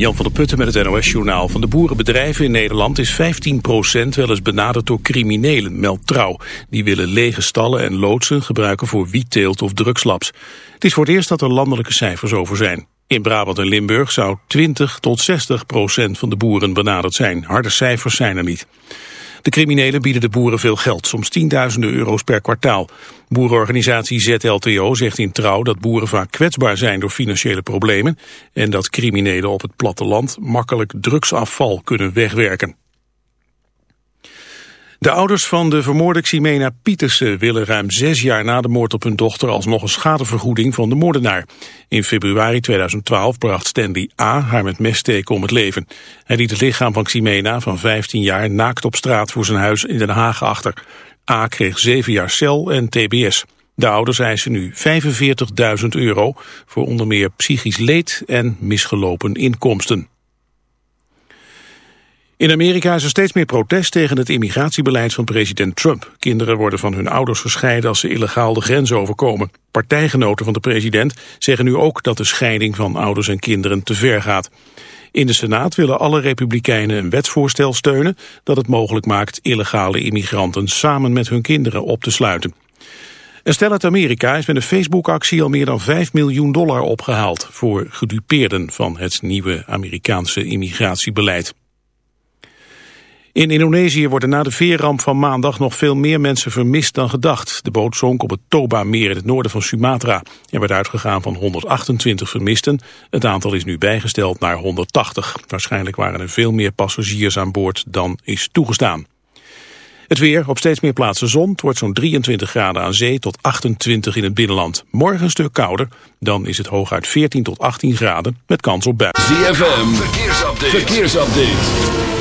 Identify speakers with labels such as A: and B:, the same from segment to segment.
A: Jan van der Putten met het NOS-journaal. Van de boerenbedrijven in Nederland is 15% wel eens benaderd door criminelen, meldt Trouw. Die willen lege stallen en loodsen gebruiken voor wietteelt of drugslabs. Het is voor het eerst dat er landelijke cijfers over zijn. In Brabant en Limburg zou 20 tot 60 procent van de boeren benaderd zijn. Harde cijfers zijn er niet. De criminelen bieden de boeren veel geld, soms tienduizenden euro's per kwartaal. Boerenorganisatie ZLTO zegt in trouw dat boeren vaak kwetsbaar zijn door financiële problemen en dat criminelen op het platteland makkelijk drugsafval kunnen wegwerken. De ouders van de vermoorde Ximena Pietersen willen ruim zes jaar na de moord op hun dochter alsnog een schadevergoeding van de moordenaar. In februari 2012 bracht Stanley A. haar met messteken om het leven. Hij liet het lichaam van Ximena van 15 jaar naakt op straat voor zijn huis in Den Haag achter. A. kreeg zeven jaar cel en tbs. De ouders eisen nu 45.000 euro voor onder meer psychisch leed en misgelopen inkomsten. In Amerika is er steeds meer protest tegen het immigratiebeleid van president Trump. Kinderen worden van hun ouders gescheiden als ze illegaal de grens overkomen. Partijgenoten van de president zeggen nu ook dat de scheiding van ouders en kinderen te ver gaat. In de Senaat willen alle republikeinen een wetsvoorstel steunen dat het mogelijk maakt illegale immigranten samen met hun kinderen op te sluiten. Een stel uit Amerika is met een Facebook-actie al meer dan 5 miljoen dollar opgehaald voor gedupeerden van het nieuwe Amerikaanse immigratiebeleid. In Indonesië worden na de veerramp van maandag nog veel meer mensen vermist dan gedacht. De boot zonk op het Toba-meer in het noorden van Sumatra. Er werd uitgegaan van 128 vermisten. Het aantal is nu bijgesteld naar 180. Waarschijnlijk waren er veel meer passagiers aan boord dan is toegestaan. Het weer, op steeds meer plaatsen zon. Het wordt zo'n 23 graden aan zee tot 28 in het binnenland. Morgen een stuk kouder. Dan is het hooguit 14 tot 18 graden met kans op buien.
B: ZFM, verkeersupdate. verkeersupdate.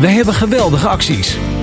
C: Wij hebben geweldige acties.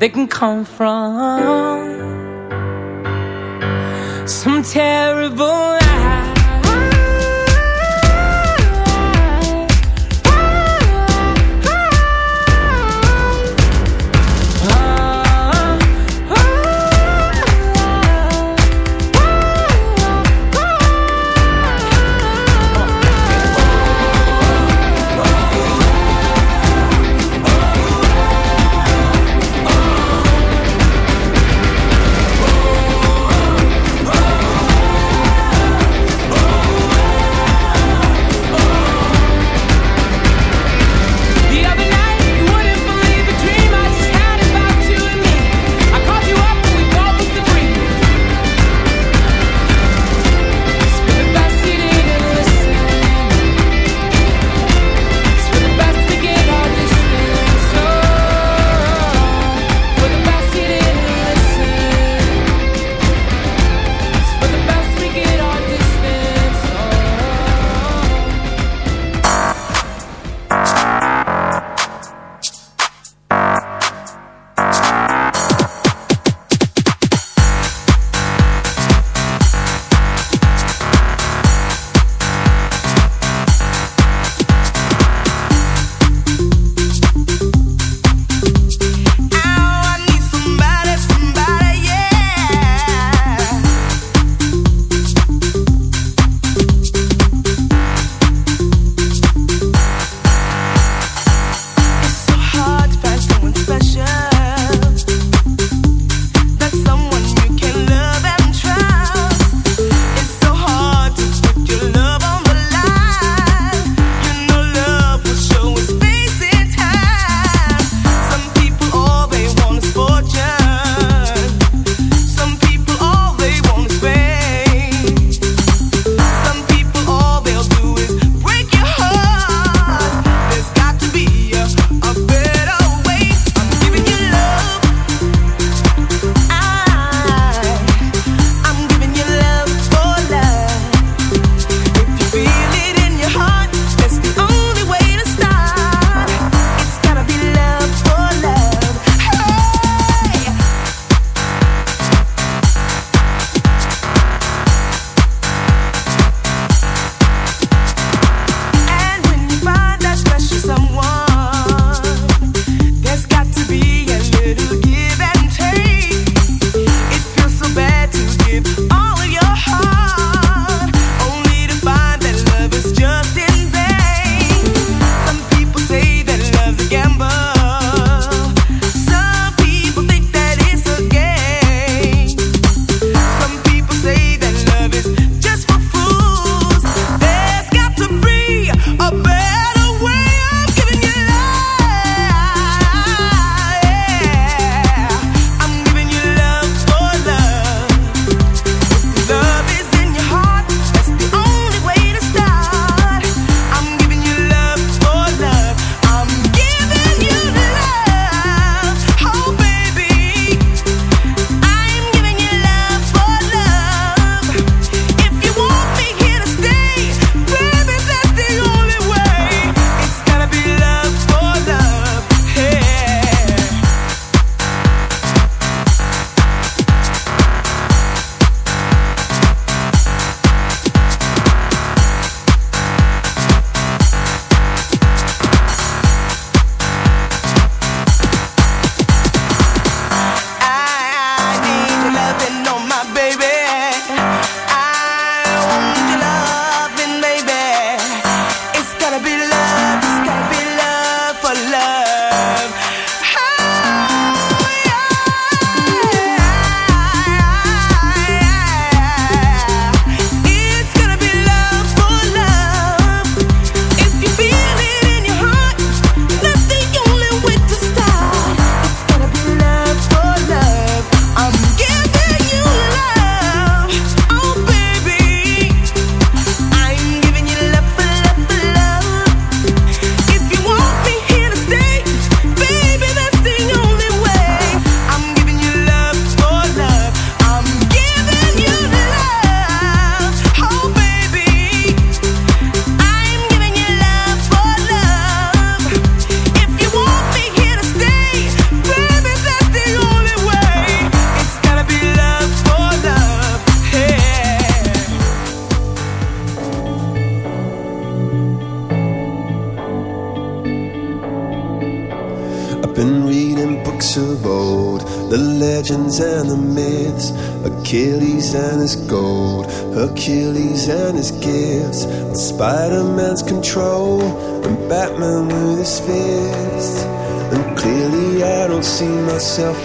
D: they can come from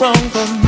E: wrong for me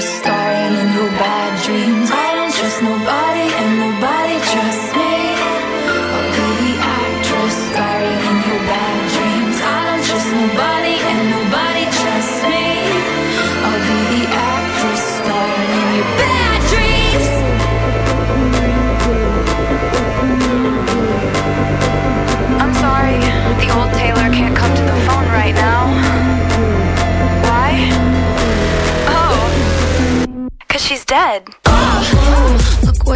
F: starring in your bad dreams. I don't trust nobody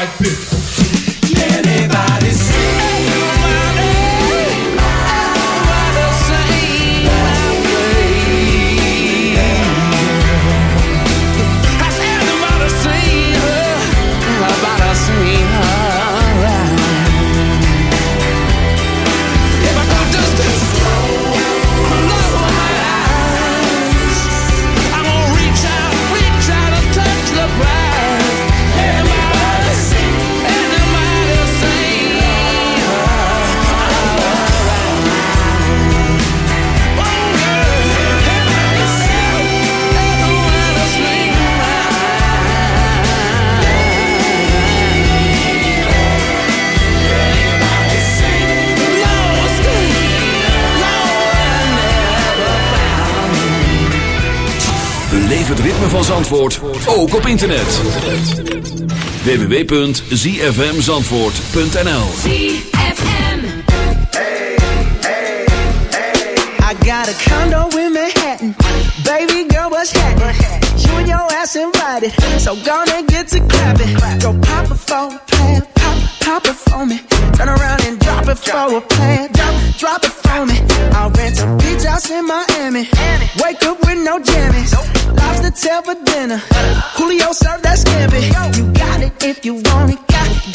G: like this. ook op internet. www.zfmzandvoort.nl ZFM hey, hey, hey. I got a
H: condo in Manhattan Baby girl, what's happening? You and your ass invited So gonna get to clapping Go pop a phone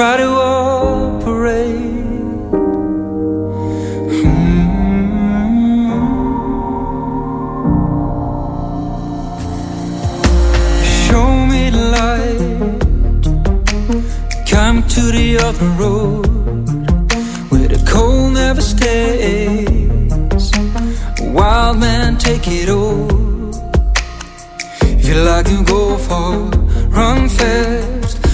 I: try to operate. Hmm. Show me light. Come to the other road where the cold never stays. A wild man, take it all. If you like to go far, run fast.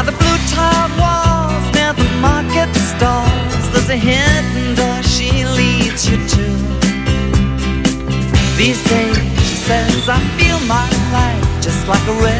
J: By the blue tile walls near the market stalls, there's a hidden door she leads you to. These days, she says, I feel my life just like a river